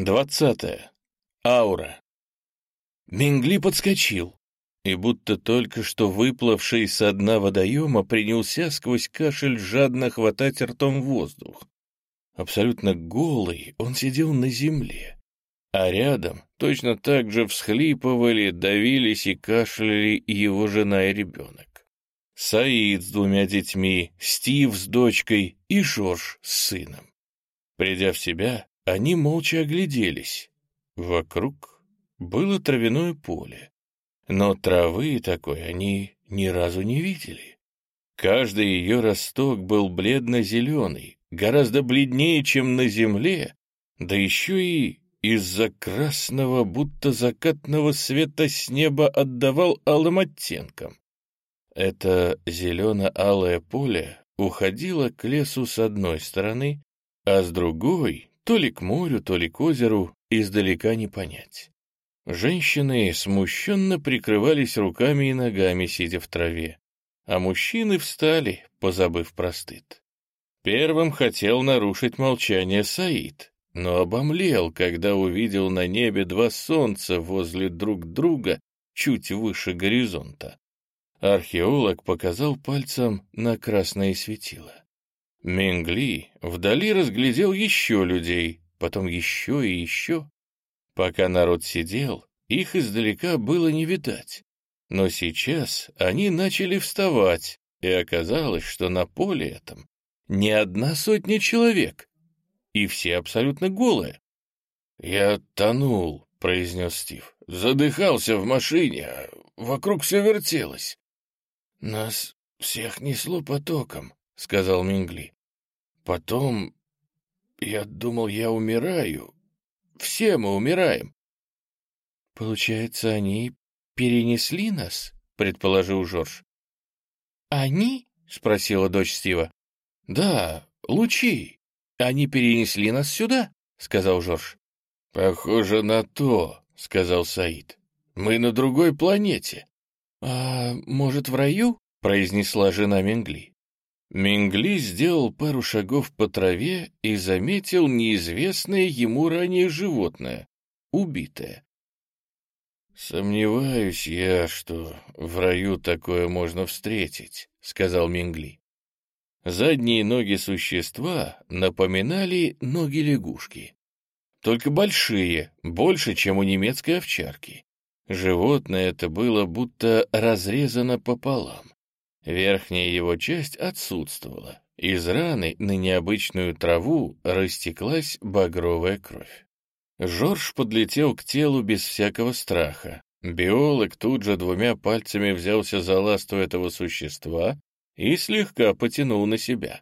Двадцатое. Аура. Мингли подскочил, и будто только что выплывший со дна водоема принялся сквозь кашель жадно хватать ртом воздух. Абсолютно голый он сидел на земле, а рядом точно так же всхлипывали, давились и кашляли его жена и ребенок. Саид с двумя детьми, Стив с дочкой и Жорж с сыном. Придя в себя, они молча огляделись. Вокруг было травяное поле, но травы такой они ни разу не видели. Каждый ее росток был бледно-зеленый, гораздо бледнее, чем на земле, да еще и из-за красного, будто закатного света с неба отдавал алым оттенком. Это зелено-алое поле уходило к лесу с одной стороны, а с другой то ли к морю, то ли к озеру, издалека не понять. Женщины смущенно прикрывались руками и ногами, сидя в траве, а мужчины встали, позабыв простыд. Первым хотел нарушить молчание Саид, но обомлел, когда увидел на небе два солнца возле друг друга чуть выше горизонта. Археолог показал пальцем на красное светило. Мингли вдали разглядел еще людей, потом еще и еще. Пока народ сидел, их издалека было не видать. Но сейчас они начали вставать, и оказалось, что на поле этом не одна сотня человек, и все абсолютно голые. «Я тонул», — произнес Стив. «Задыхался в машине, а вокруг все вертелось». «Нас всех несло потоком», — сказал Мингли. «Потом я думал, я умираю. Все мы умираем». «Получается, они перенесли нас?» — предположил Жорж. «Они?» — спросила дочь Стива. «Да, лучи. Они перенесли нас сюда», — сказал Жорж. «Похоже на то», — сказал Саид. «Мы на другой планете». «А может, в раю?» — произнесла жена Менгли. Мингли сделал пару шагов по траве и заметил неизвестное ему ранее животное, убитое. «Сомневаюсь я, что в раю такое можно встретить», — сказал Мингли. Задние ноги существа напоминали ноги лягушки. Только большие, больше, чем у немецкой овчарки. Животное это было будто разрезано пополам. Верхняя его часть отсутствовала. Из раны на необычную траву растеклась багровая кровь. Жорж подлетел к телу без всякого страха. Биолог тут же двумя пальцами взялся за ласту этого существа и слегка потянул на себя.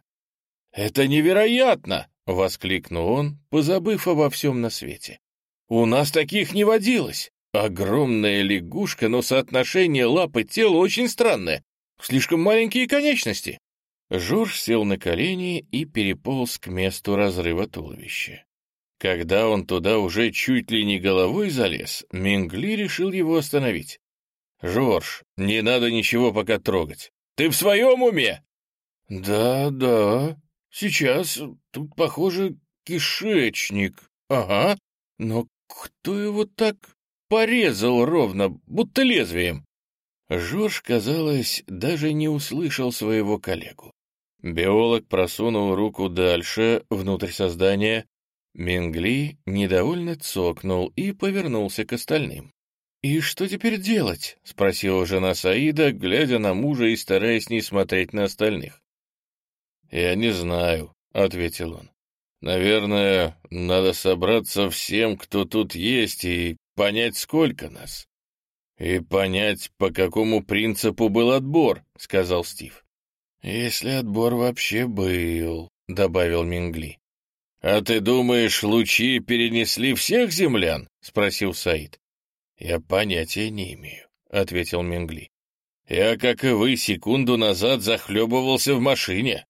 «Это невероятно!» — воскликнул он, позабыв обо всем на свете. «У нас таких не водилось! Огромная лягушка, но соотношение лапы тела очень странное. Слишком маленькие конечности!» Жорж сел на колени и переполз к месту разрыва туловища. Когда он туда уже чуть ли не головой залез, Мингли решил его остановить. «Жорж, не надо ничего пока трогать. Ты в своем уме?» «Да, да. Сейчас тут, похоже, кишечник. Ага. Но кто его так порезал ровно, будто лезвием?» Жорж, казалось, даже не услышал своего коллегу. Биолог просунул руку дальше, внутрь создания. Мингли недовольно цокнул и повернулся к остальным. «И что теперь делать?» — спросила жена Саида, глядя на мужа и стараясь не смотреть на остальных. «Я не знаю», — ответил он. «Наверное, надо собраться всем, кто тут есть, и понять, сколько нас. «И понять, по какому принципу был отбор», — сказал Стив. «Если отбор вообще был», — добавил Мингли. «А ты думаешь, лучи перенесли всех землян?» — спросил Саид. «Я понятия не имею», — ответил Мингли. «Я, как и вы, секунду назад захлебывался в машине».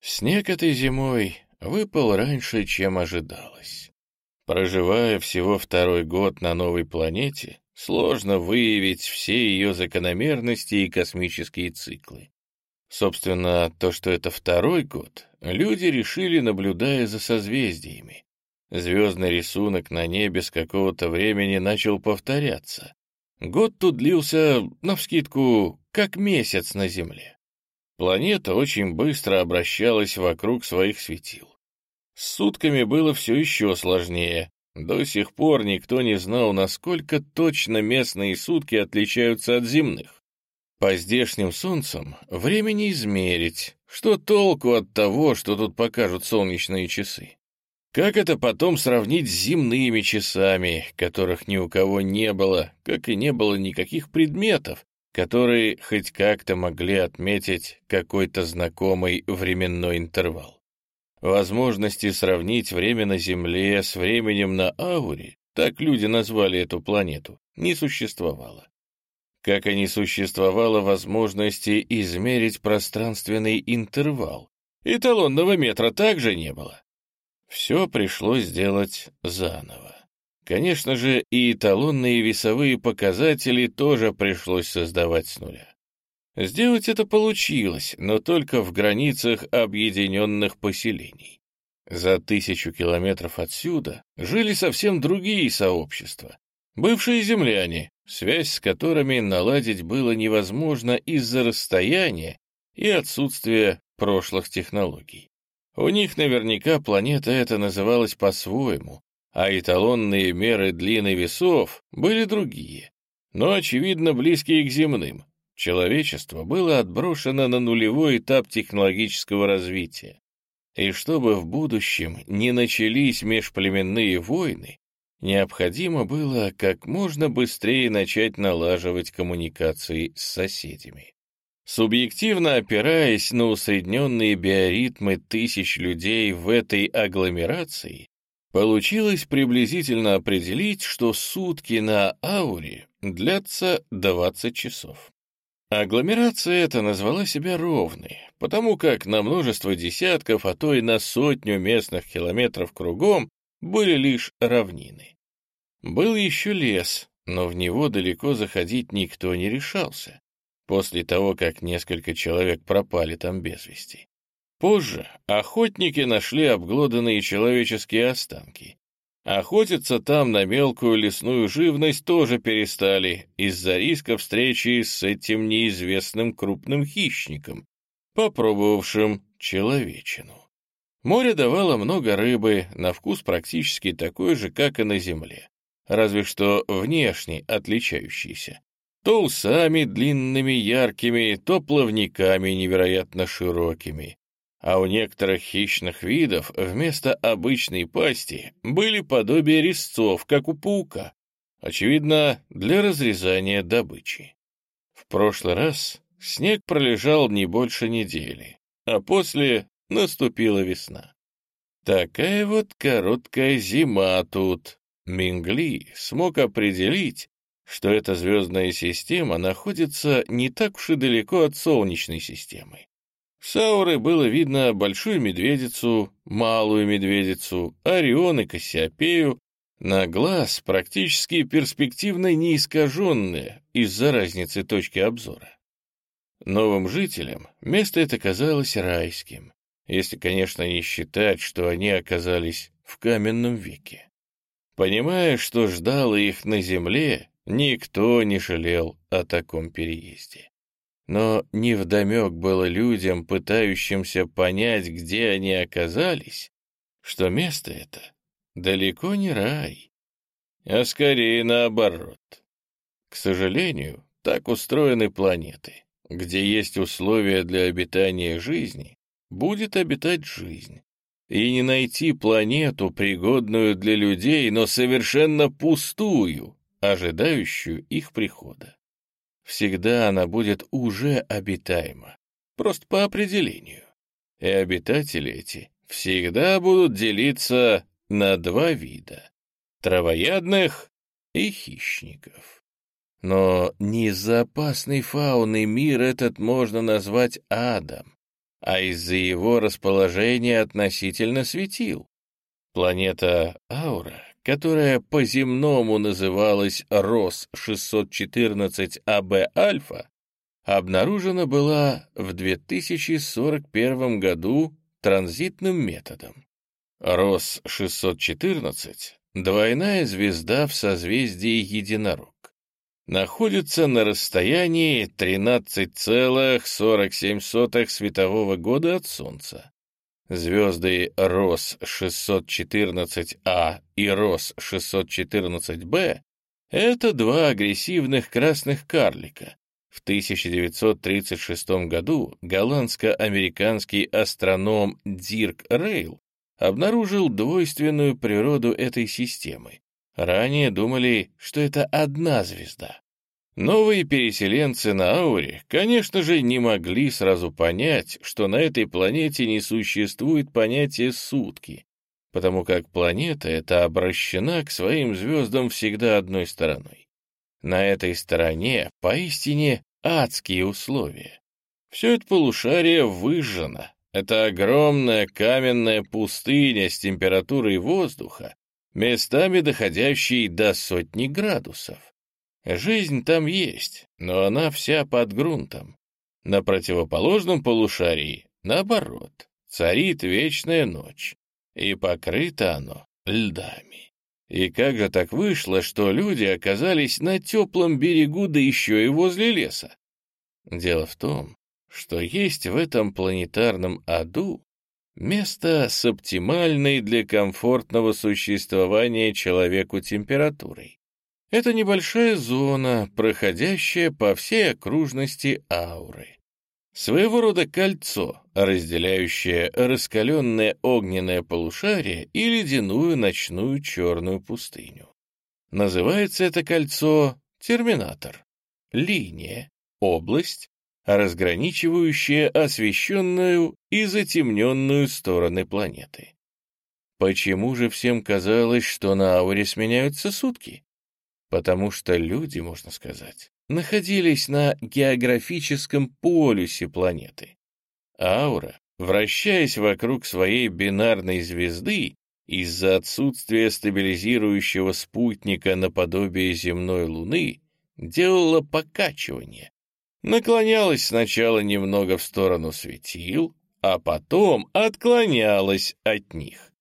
Снег этой зимой выпал раньше, чем ожидалось. Проживая всего второй год на новой планете, Сложно выявить все ее закономерности и космические циклы. Собственно, то, что это второй год, люди решили, наблюдая за созвездиями. Звездный рисунок на небе с какого-то времени начал повторяться. Год тут длился, навскидку, как месяц на Земле. Планета очень быстро обращалась вокруг своих светил. С сутками было все еще сложнее. До сих пор никто не знал, насколько точно местные сутки отличаются от земных. По здешним солнцам время не измерить. Что толку от того, что тут покажут солнечные часы? Как это потом сравнить с земными часами, которых ни у кого не было, как и не было никаких предметов, которые хоть как-то могли отметить какой-то знакомый временной интервал? Возможности сравнить время на Земле с временем на Ауре, так люди назвали эту планету, не существовало. Как и не существовало возможности измерить пространственный интервал. Эталонного метра также не было. Все пришлось сделать заново. Конечно же, и эталонные весовые показатели тоже пришлось создавать с нуля. Сделать это получилось, но только в границах объединенных поселений. За тысячу километров отсюда жили совсем другие сообщества. Бывшие земляне, связь с которыми наладить было невозможно из-за расстояния и отсутствия прошлых технологий. У них наверняка планета эта называлась по-своему, а эталонные меры длины весов были другие, но, очевидно, близкие к земным. Человечество было отброшено на нулевой этап технологического развития. И чтобы в будущем не начались межплеменные войны, необходимо было как можно быстрее начать налаживать коммуникации с соседями. Субъективно опираясь на усредненные биоритмы тысяч людей в этой агломерации, получилось приблизительно определить, что сутки на ауре длятся 20 часов. Агломерация эта назвала себя ровной, потому как на множество десятков, а то и на сотню местных километров кругом были лишь равнины. Был еще лес, но в него далеко заходить никто не решался после того, как несколько человек пропали там без вести. Позже охотники нашли обглоданные человеческие останки. Охотиться там на мелкую лесную живность тоже перестали из-за риска встречи с этим неизвестным крупным хищником, попробовавшим человечину. Море давало много рыбы, на вкус практически такой же, как и на земле, разве что внешне отличающийся то усами длинными яркими, то плавниками невероятно широкими. А у некоторых хищных видов вместо обычной пасти были подобия резцов, как у паука, очевидно, для разрезания добычи. В прошлый раз снег пролежал не больше недели, а после наступила весна. Такая вот короткая зима тут. Мингли смог определить, что эта звездная система находится не так уж и далеко от Солнечной системы. С ауры было видно большую медведицу, малую медведицу, Орион и Кассиопею, на глаз практически перспективно неискаженные из-за разницы точки обзора. Новым жителям место это казалось райским, если, конечно, не считать, что они оказались в каменном веке. Понимая, что ждало их на земле, Никто не жалел о таком переезде. Но невдомек было людям, пытающимся понять, где они оказались, что место это далеко не рай, а скорее наоборот. К сожалению, так устроены планеты. Где есть условия для обитания жизни, будет обитать жизнь. И не найти планету, пригодную для людей, но совершенно пустую, ожидающую их прихода. Всегда она будет уже обитаема, просто по определению. И обитатели эти всегда будут делиться на два вида — травоядных и хищников. Но не из-за фауны мир этот можно назвать адом, а из-за его расположения относительно светил. Планета Аура которая по-земному называлась РОС-614АБ-Альфа, обнаружена была в 2041 году транзитным методом. РОС-614 — двойная звезда в созвездии Единорог. Находится на расстоянии 13,47 светового года от Солнца. Звезды РОС-614А и РОС-614Б — это два агрессивных красных карлика. В 1936 году голландско-американский астроном Дирк Рейл обнаружил двойственную природу этой системы. Ранее думали, что это одна звезда. Новые переселенцы на Ауре, конечно же, не могли сразу понять, что на этой планете не существует понятия «сутки», потому как планета эта обращена к своим звездам всегда одной стороной. На этой стороне поистине адские условия. Все это полушарие выжжено. Это огромная каменная пустыня с температурой воздуха, местами доходящей до сотни градусов. Жизнь там есть, но она вся под грунтом. На противоположном полушарии, наоборот, царит вечная ночь, и покрыто оно льдами. И как же так вышло, что люди оказались на теплом берегу, да еще и возле леса? Дело в том, что есть в этом планетарном аду место с оптимальной для комфортного существования человеку температурой. Это небольшая зона, проходящая по всей окружности ауры. Своего рода кольцо, разделяющее раскаленное огненное полушарие и ледяную ночную черную пустыню. Называется это кольцо терминатор, линия, область, разграничивающая освещенную и затемненную стороны планеты. Почему же всем казалось, что на ауре сменяются сутки? Потому что люди, можно сказать, находились на географическом полюсе планеты. Аура, вращаясь вокруг своей бинарной звезды, из-за отсутствия стабилизирующего спутника наподобие земной Луны, делала покачивание. Наклонялась сначала немного в сторону светил, а потом отклонялась от них.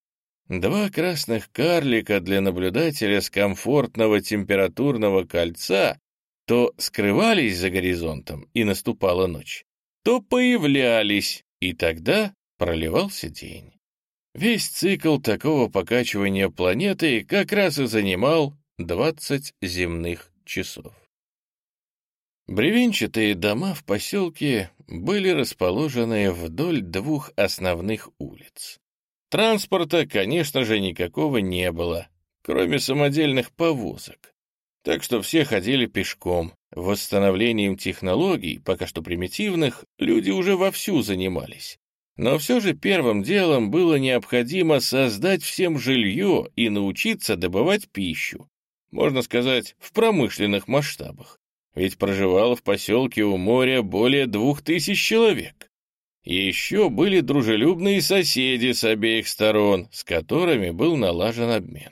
Два красных карлика для наблюдателя с комфортного температурного кольца то скрывались за горизонтом, и наступала ночь, то появлялись, и тогда проливался день. Весь цикл такого покачивания планеты как раз и занимал 20 земных часов. Бревенчатые дома в поселке были расположены вдоль двух основных улиц. Транспорта, конечно же, никакого не было, кроме самодельных повозок. Так что все ходили пешком. Восстановлением технологий, пока что примитивных, люди уже вовсю занимались. Но все же первым делом было необходимо создать всем жилье и научиться добывать пищу. Можно сказать, в промышленных масштабах. Ведь проживало в поселке у моря более двух тысяч человек. Еще были дружелюбные соседи с обеих сторон, с которыми был налажен обмен.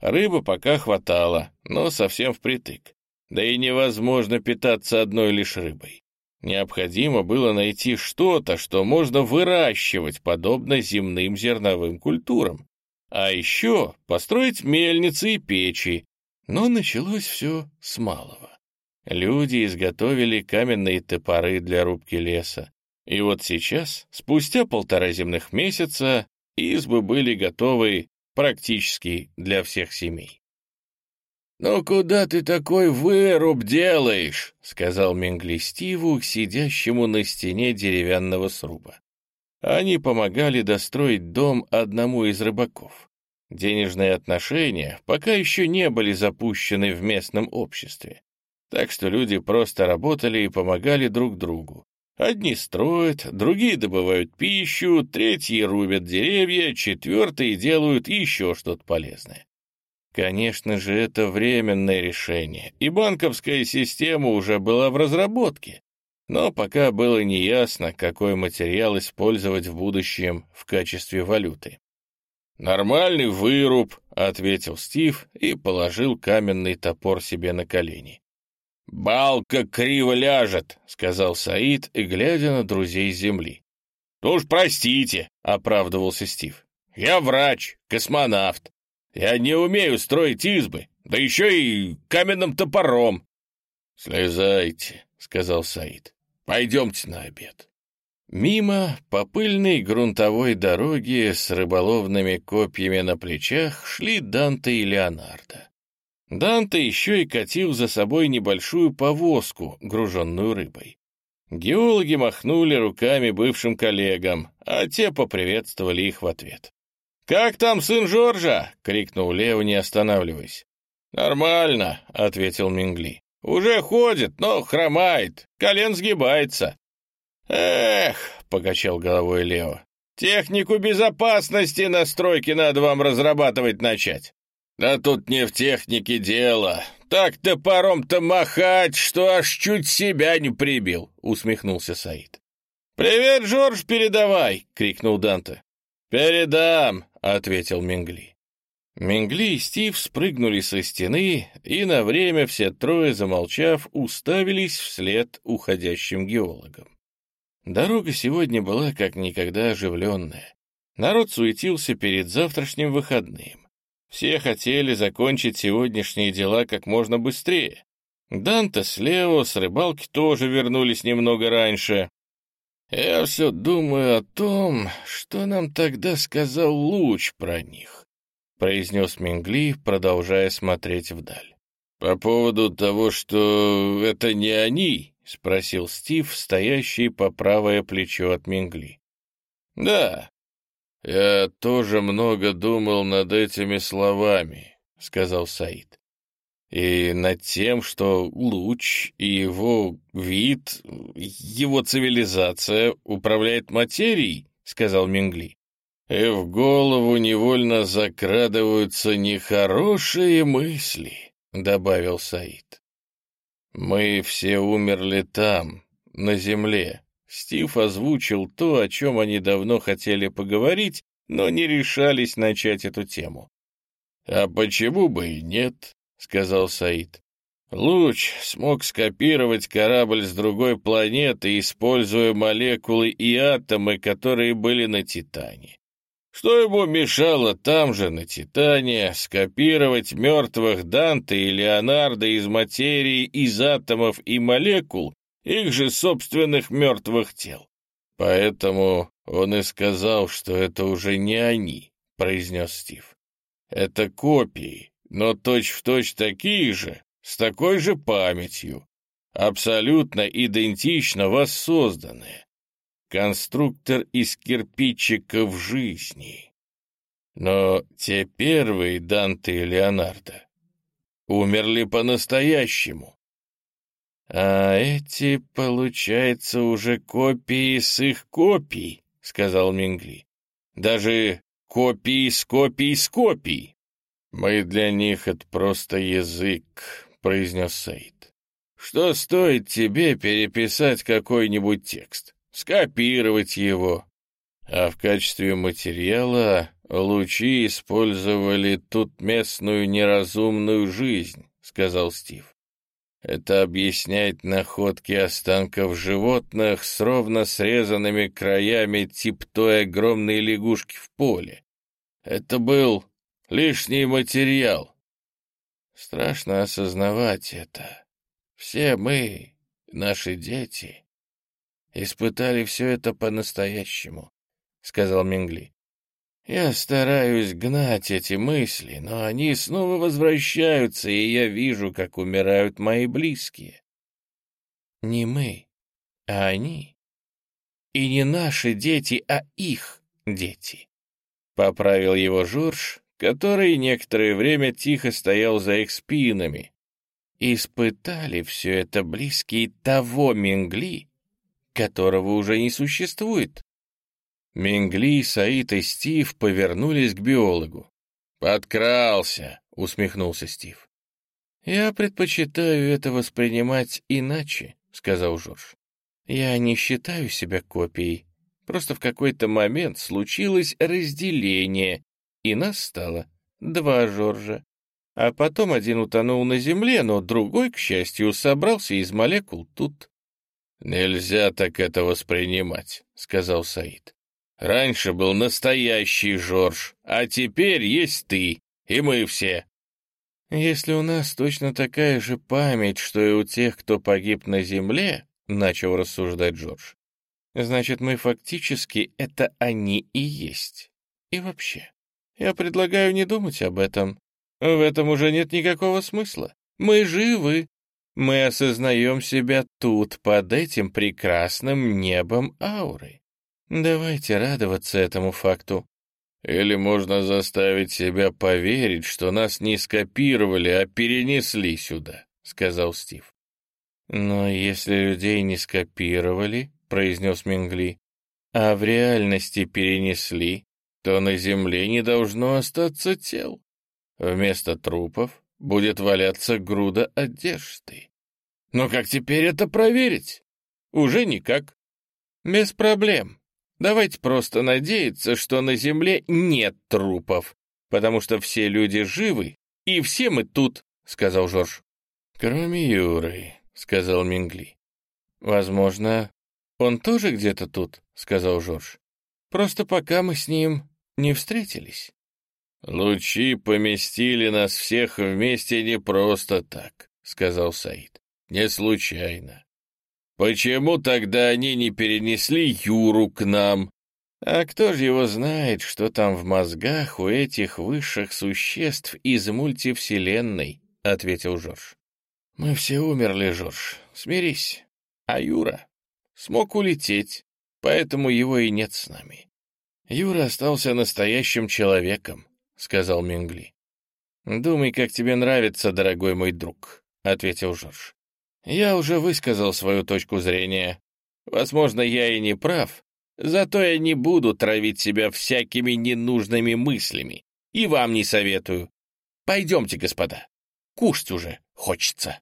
Рыбы пока хватало, но совсем впритык. Да и невозможно питаться одной лишь рыбой. Необходимо было найти что-то, что можно выращивать, подобно земным зерновым культурам. А еще построить мельницы и печи. Но началось все с малого. Люди изготовили каменные топоры для рубки леса, и вот сейчас, спустя полтора земных месяца, избы были готовы практически для всех семей. «Ну куда ты такой выруб делаешь?» — сказал Менгли Стиву, сидящему на стене деревянного сруба. Они помогали достроить дом одному из рыбаков. Денежные отношения пока еще не были запущены в местном обществе, так что люди просто работали и помогали друг другу, Одни строят, другие добывают пищу, третьи рубят деревья, четвертые делают еще что-то полезное. Конечно же, это временное решение, и банковская система уже была в разработке, но пока было неясно, какой материал использовать в будущем в качестве валюты. «Нормальный выруб», — ответил Стив и положил каменный топор себе на колени. «Балка криво ляжет», — сказал Саид, и глядя на друзей земли. «Ну уж простите», — оправдывался Стив. Я врач, космонавт. Я не умею строить избы, да еще и каменным топором». «Слезайте», — сказал Саид. «Пойдемте на обед». Мимо по пыльной грунтовой дороге с рыболовными копьями на плечах шли Данте и Леонардо. Данте еще и катил за собой небольшую повозку, груженную рыбой. Геологи махнули руками бывшим коллегам, а те поприветствовали их в ответ. «Как там сын Жоржа?» — крикнул Лео, не останавливаясь. «Нормально», — ответил Мингли. «Уже ходит, но хромает, колен сгибается». «Эх», — покачал головой Лео, — «технику безопасности на стройке надо вам разрабатывать начать». «Да тут не в технике дело. Так топором-то махать, что аж чуть себя не прибил», — усмехнулся Саид. «Привет, Жорж, передавай!» — крикнул Данте. «Передам!» — ответил Мингли. Мингли и Стив спрыгнули со стены, и на время все трое, замолчав, уставились вслед уходящим геологам. Дорога сегодня была как никогда оживленная. Народ суетился перед завтрашним выходным. Все хотели закончить сегодняшние дела как можно быстрее. Данте с Лео с рыбалки тоже вернулись немного раньше. Я все думаю о том, что нам тогда сказал Луч про них, произнес Мингли, продолжая смотреть вдаль. По поводу того, что это не они, спросил Стив, стоящий по правое плечо от Мингли. Да, «Я тоже много думал над этими словами», — сказал Саид. «И над тем, что луч и его вид, его цивилизация управляет материей», — сказал Мингли. «И в голову невольно закрадываются нехорошие мысли», — добавил Саид. «Мы все умерли там, на земле, Стив озвучил то, о чем они давно хотели поговорить, но не решались начать эту тему. «А почему бы и нет?» — сказал Саид. «Луч смог скопировать корабль с другой планеты, используя молекулы и атомы, которые были на Титане. Что ему мешало там же, на Титане, скопировать мертвых Данте и Леонардо из материи, из атомов и молекул их же собственных мертвых тел. Поэтому он и сказал, что это уже не они, произнес Стив. Это копии, но точь-в-точь точь такие же, с такой же памятью, абсолютно идентично воссозданные. Конструктор из кирпичиков жизни. Но те первые Данте и Леонардо умерли по-настоящему. «А эти, получается, уже копии с их копий», — сказал Мингли. «Даже копии с копий с копий». «Мы для них это просто язык», — произнес Саид. «Что стоит тебе переписать какой-нибудь текст, скопировать его?» А в качестве материала лучи использовали тут местную неразумную жизнь, — сказал Стив. Это объясняет находки останков животных с ровно срезанными краями тип той огромной лягушки в поле. Это был лишний материал. Страшно осознавать это. Все мы, наши дети, испытали все это по-настоящему, — сказал Мингли. Я стараюсь гнать эти мысли, но они снова возвращаются, и я вижу, как умирают мои близкие. Не мы, а они. И не наши дети, а их дети. Поправил его Жорж, который некоторое время тихо стоял за их спинами. Испытали все это близкие того Мингли, которого уже не существует. Мингли, Саид и Стив повернулись к биологу. «Подкрался», — усмехнулся Стив. «Я предпочитаю это воспринимать иначе», — сказал Жорж. «Я не считаю себя копией. Просто в какой-то момент случилось разделение, и нас стало два Жоржа. А потом один утонул на земле, но другой, к счастью, собрался из молекул тут». «Нельзя так это воспринимать», — сказал Саид. Раньше был настоящий Жорж, а теперь есть ты, и мы все. Если у нас точно такая же память, что и у тех, кто погиб на земле, начал рассуждать Джордж, значит, мы фактически это они и есть. И вообще, я предлагаю не думать об этом. В этом уже нет никакого смысла. Мы живы. Мы осознаем себя тут, под этим прекрасным небом ауры. Давайте радоваться этому факту. Или можно заставить себя поверить, что нас не скопировали, а перенесли сюда, — сказал Стив. Но если людей не скопировали, — произнес Мингли, — а в реальности перенесли, то на земле не должно остаться тел. Вместо трупов будет валяться груда одежды. Но как теперь это проверить? Уже никак. Без проблем. Давайте просто надеяться, что на земле нет трупов, потому что все люди живы, и все мы тут, — сказал Жорж. Кроме Юры, — сказал Мингли. Возможно, он тоже где-то тут, — сказал Жорж. Просто пока мы с ним не встретились. «Лучи поместили нас всех вместе не просто так», — сказал Саид. «Не случайно. Почему тогда они не перенесли Юру к нам?» «А кто же его знает, что там в мозгах у этих высших существ из мультивселенной?» — ответил Жорж. «Мы все умерли, Жорж, смирись. А Юра смог улететь, поэтому его и нет с нами. Юра остался настоящим человеком, — сказал Мингли. «Думай, как тебе нравится, дорогой мой друг», — ответил Жорж. «Я уже высказал свою точку зрения. Возможно, я и не прав, зато я не буду травить себя всякими ненужными мыслями. И вам не советую. Пойдемте, господа. Кушать уже хочется».